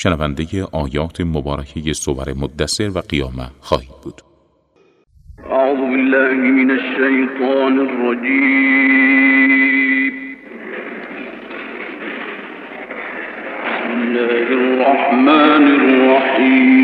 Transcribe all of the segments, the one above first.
شنونده آیات مبارکه سور مدثر و قیامه خواهید بود. اعوذ بالله من الشیطان الرجیم. بسم الله الرحمن الرحیم.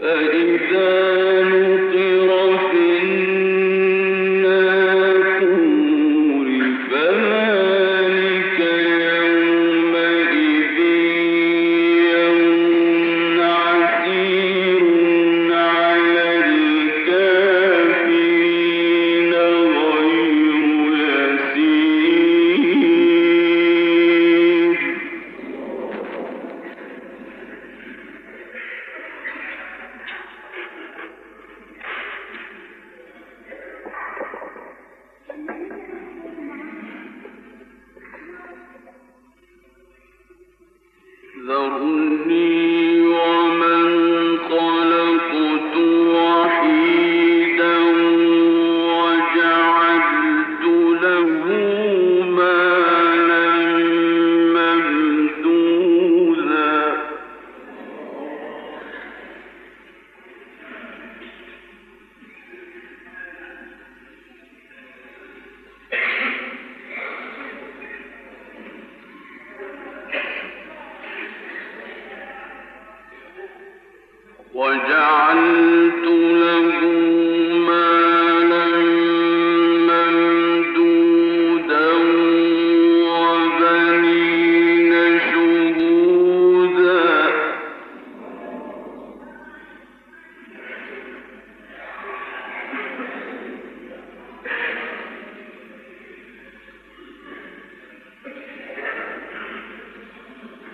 فإذا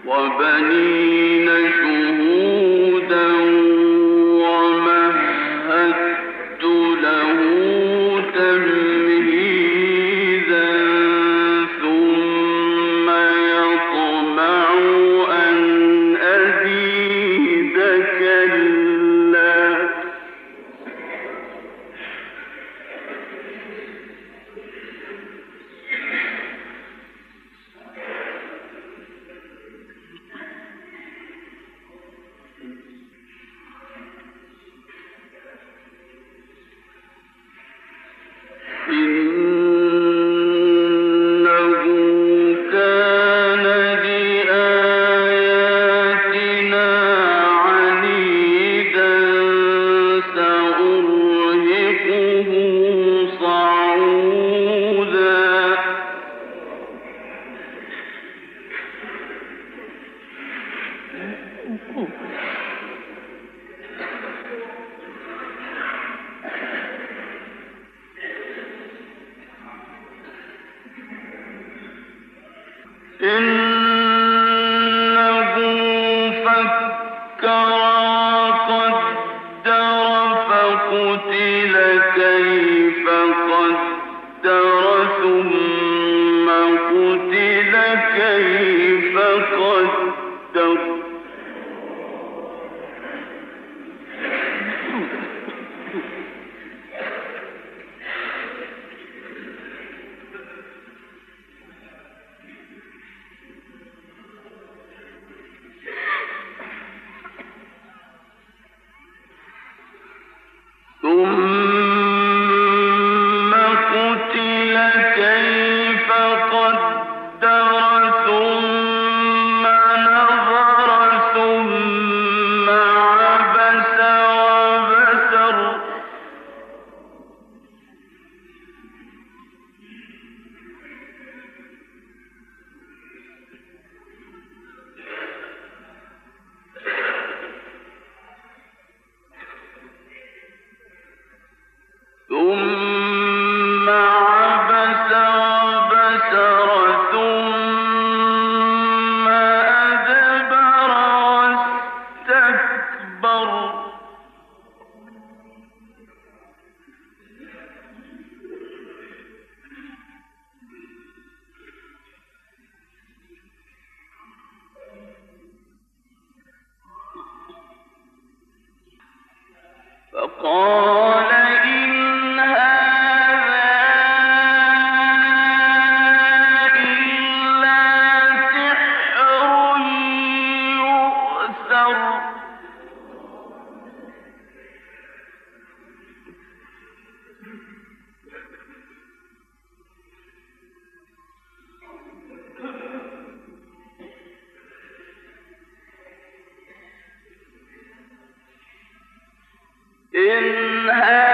وبنين منها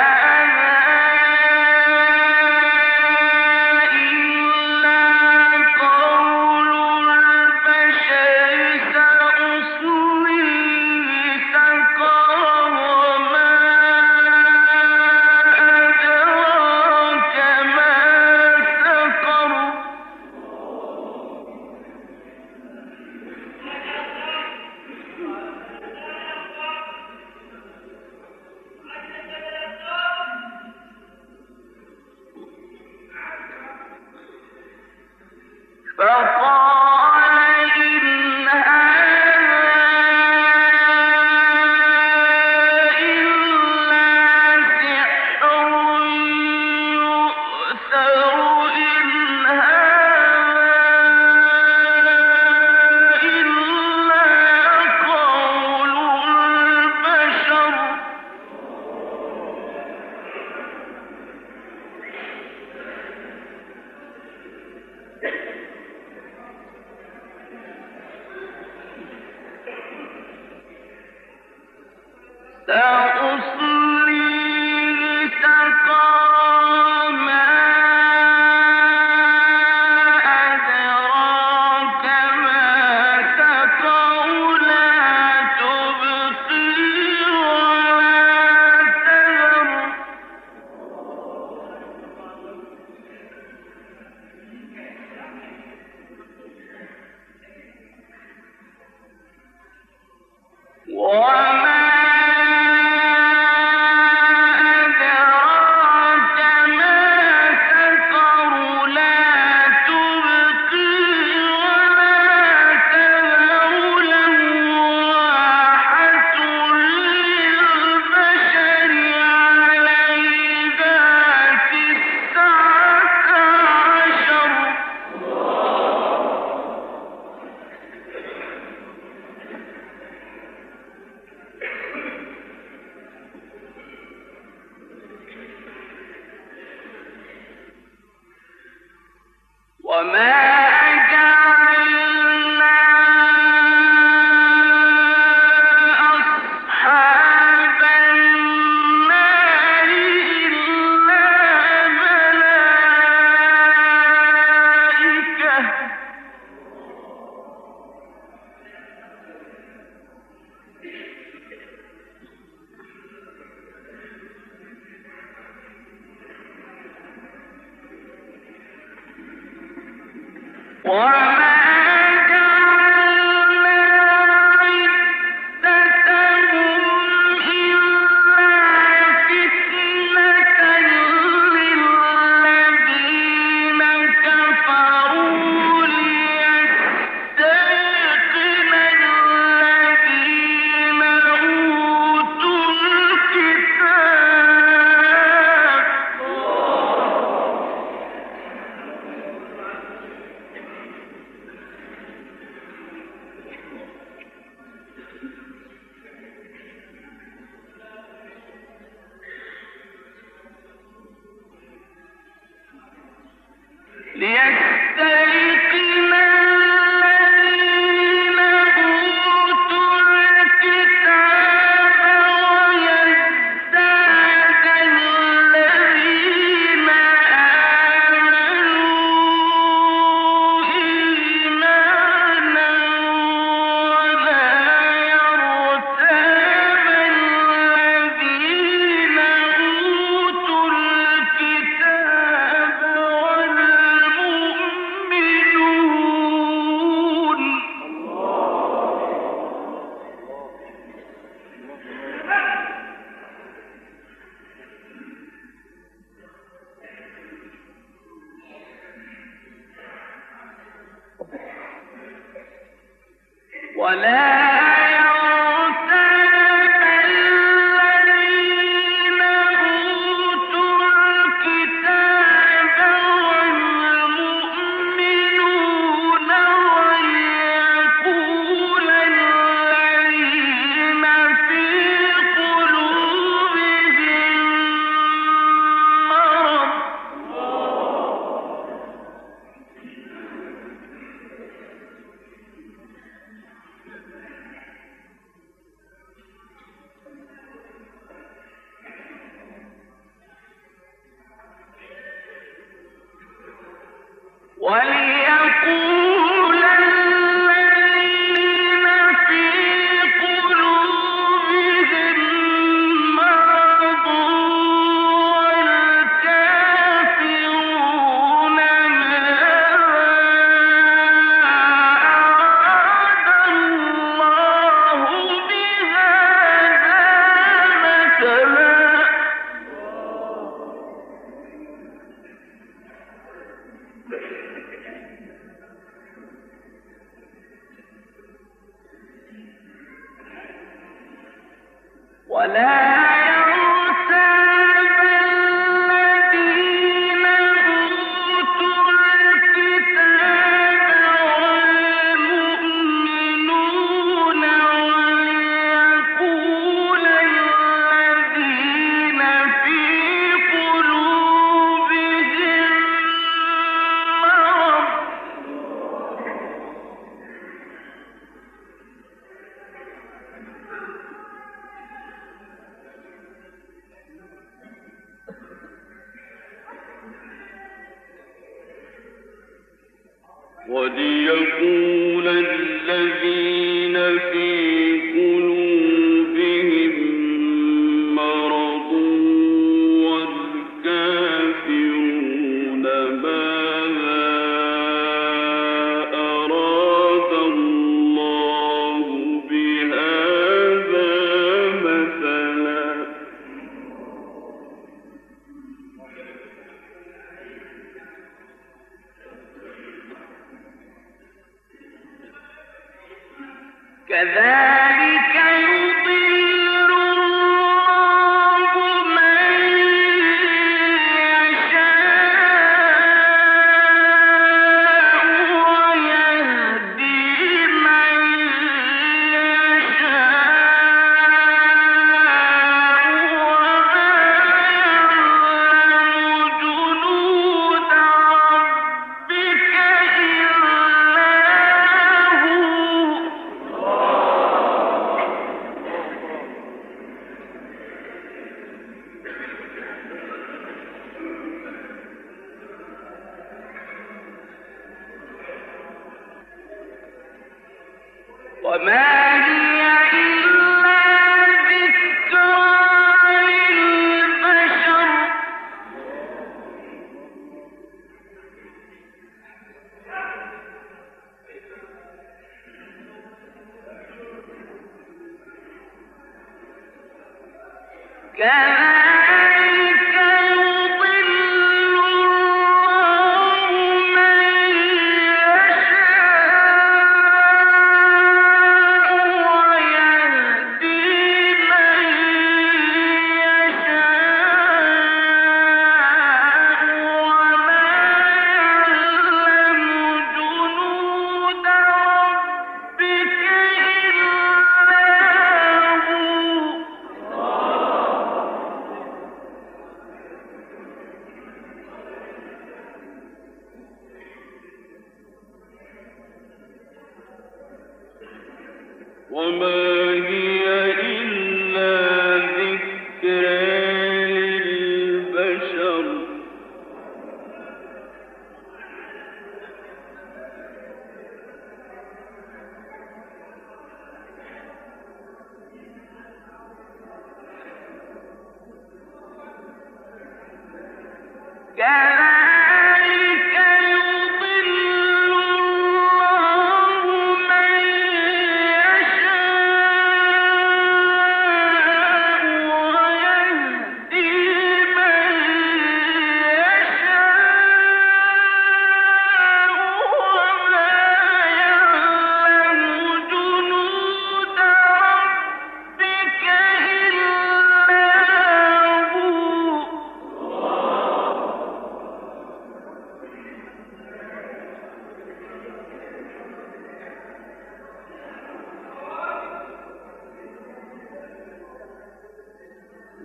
الذين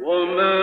وما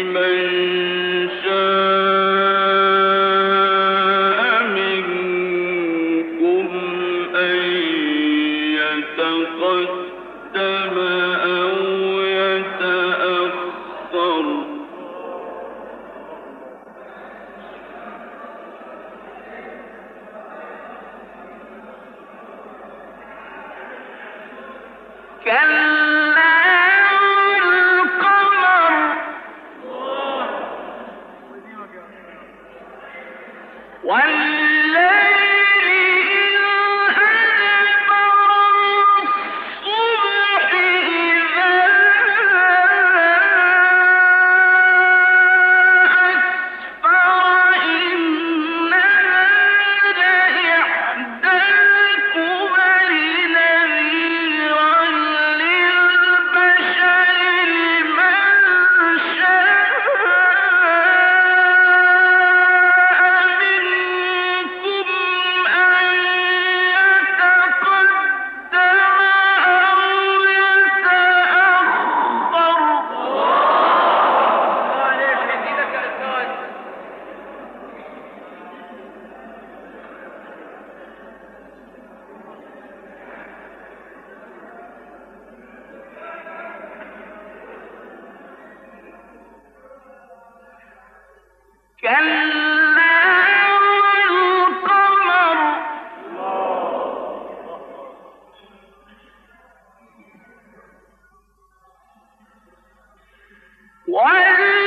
لمن One.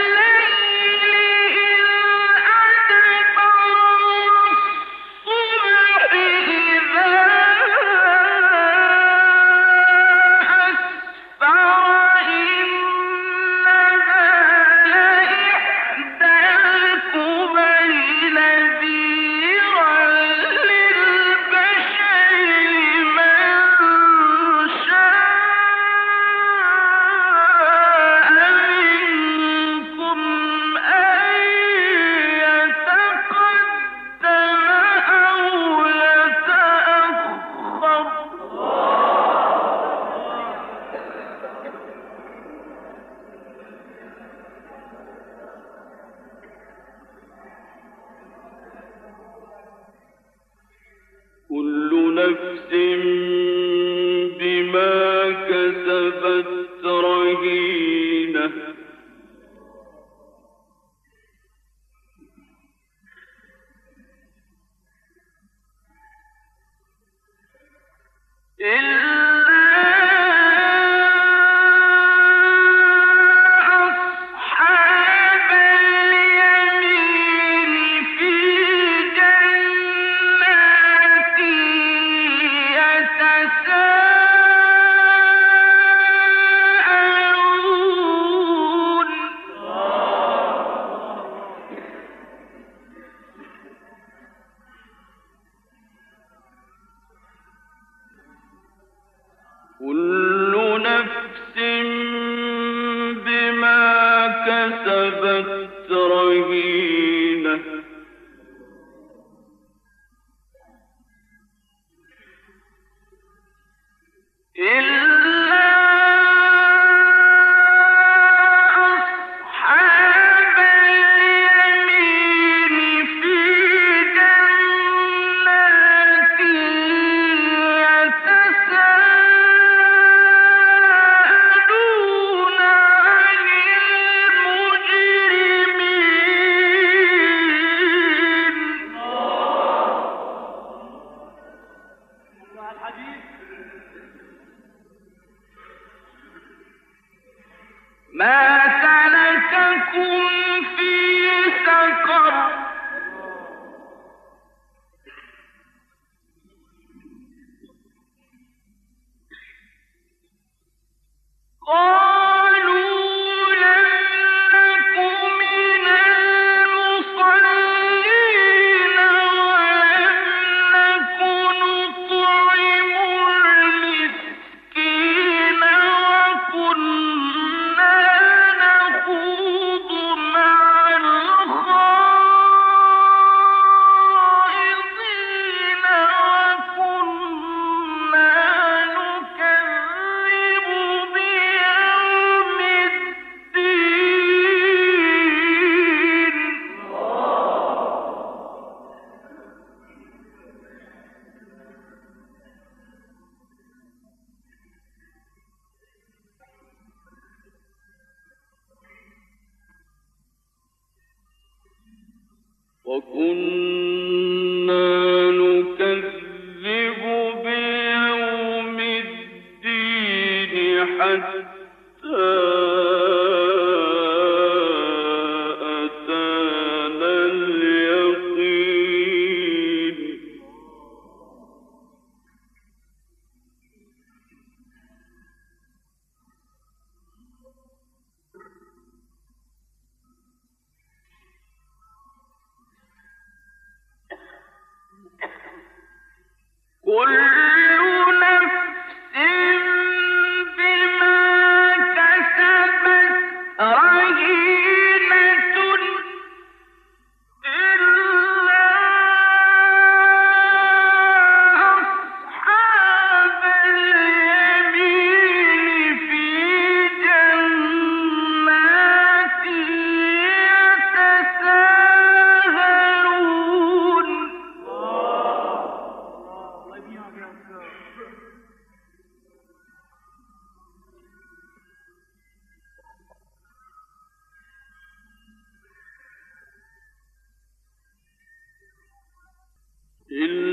إلا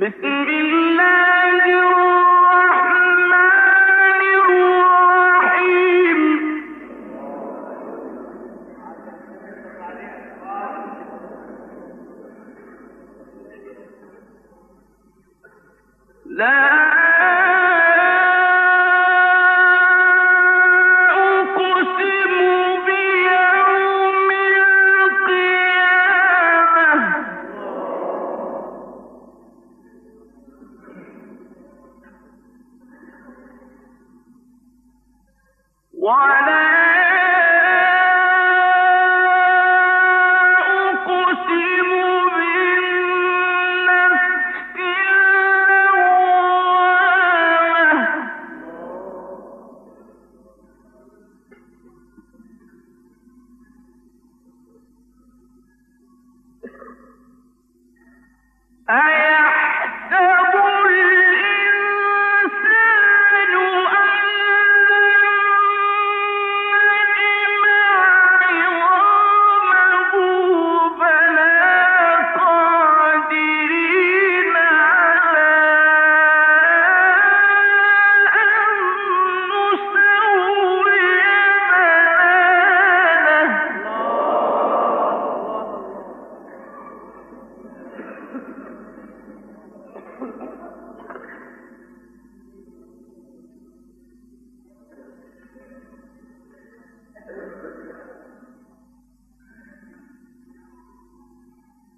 بسم الله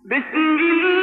بسم الله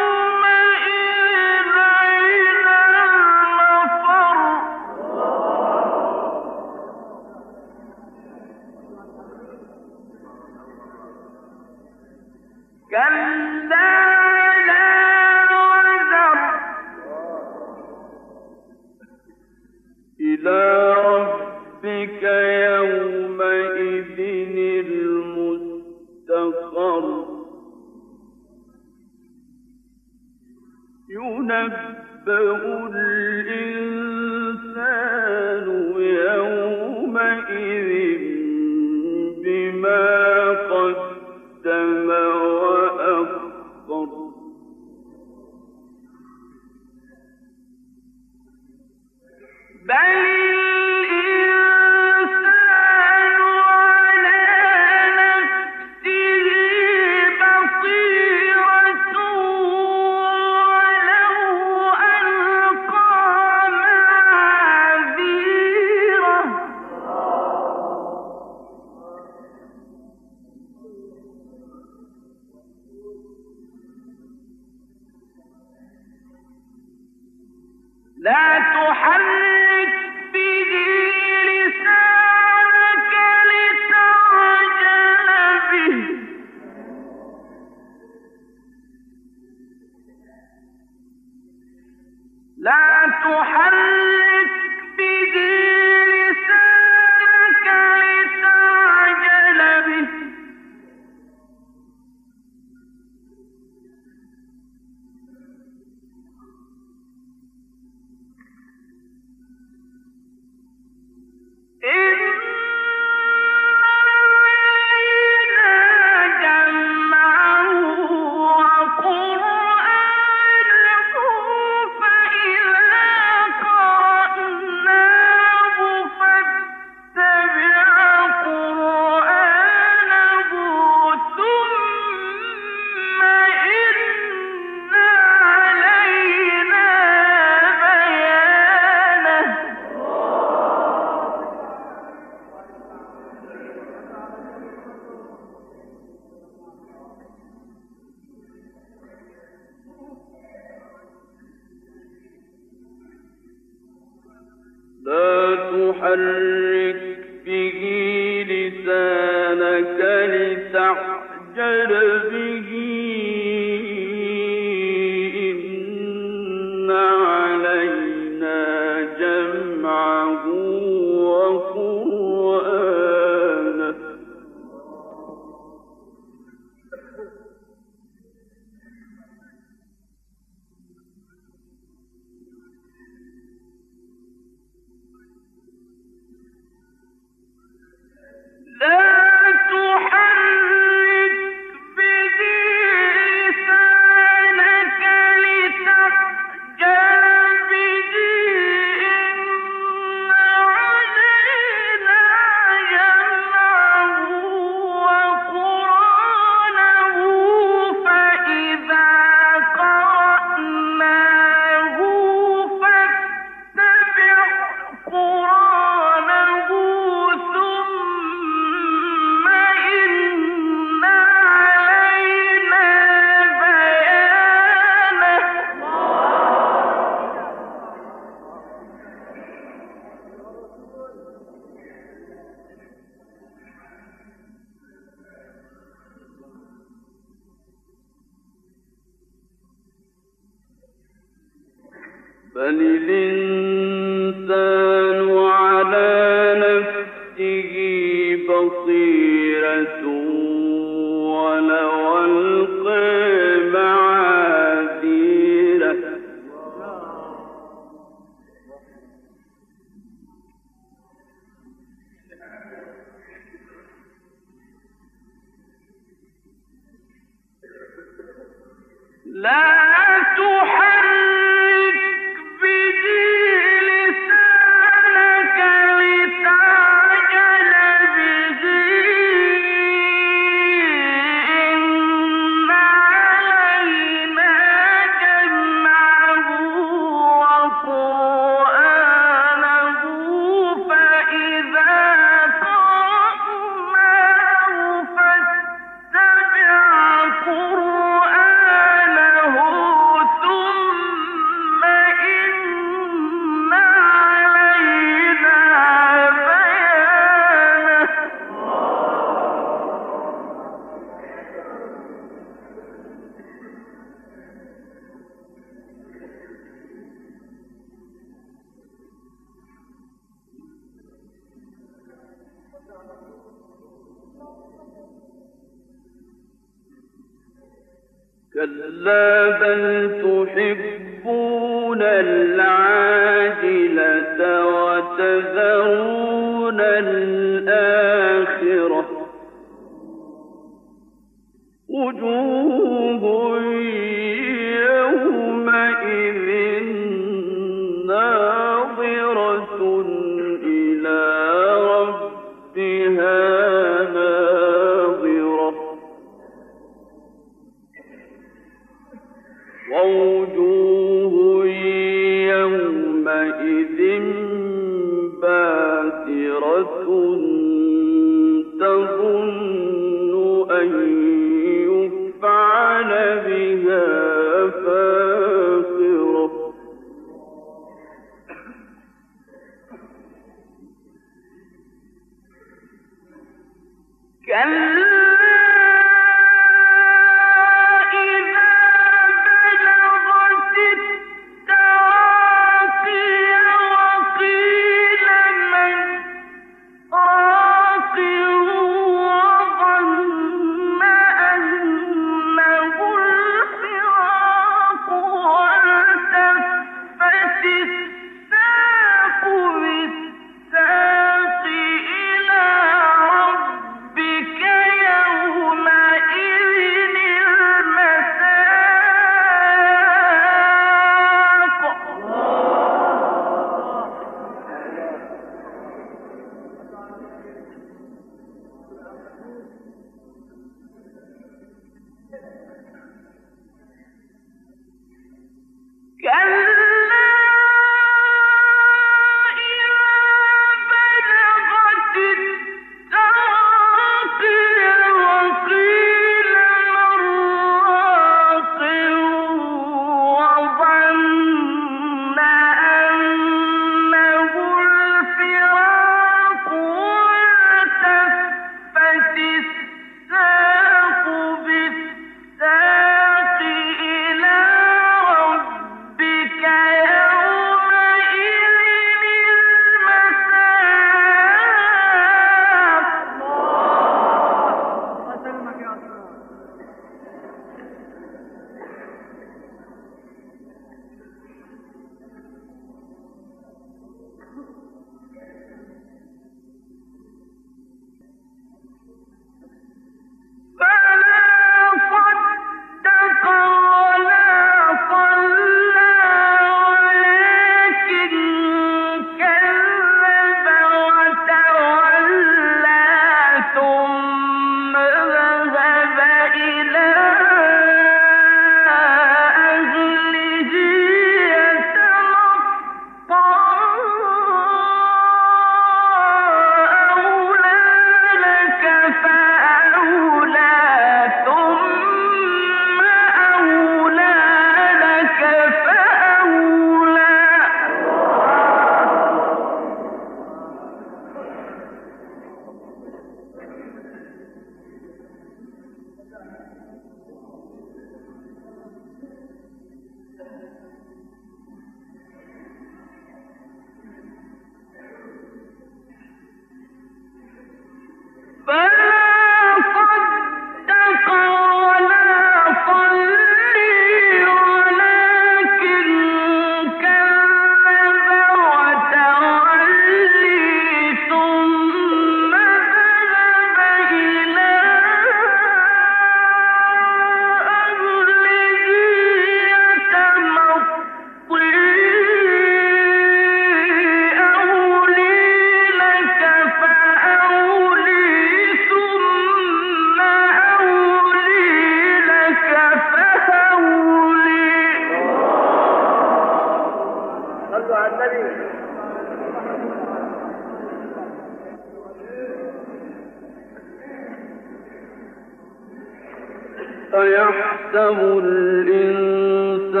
أيحسب الإنسان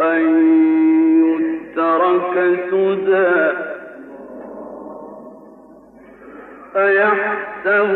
أن يترك سدى. أيحسب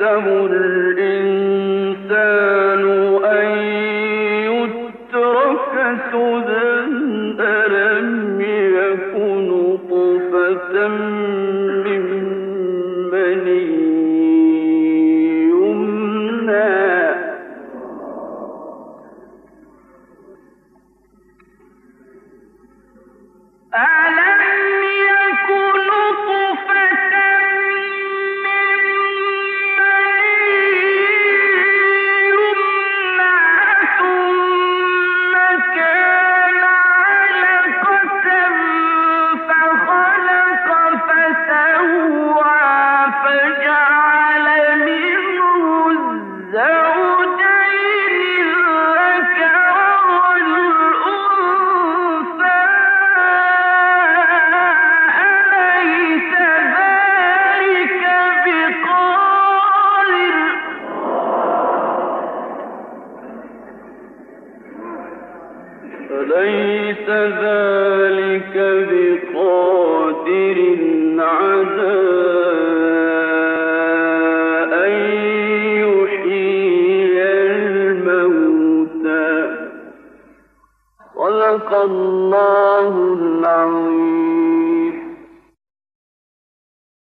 يحسب الإنسان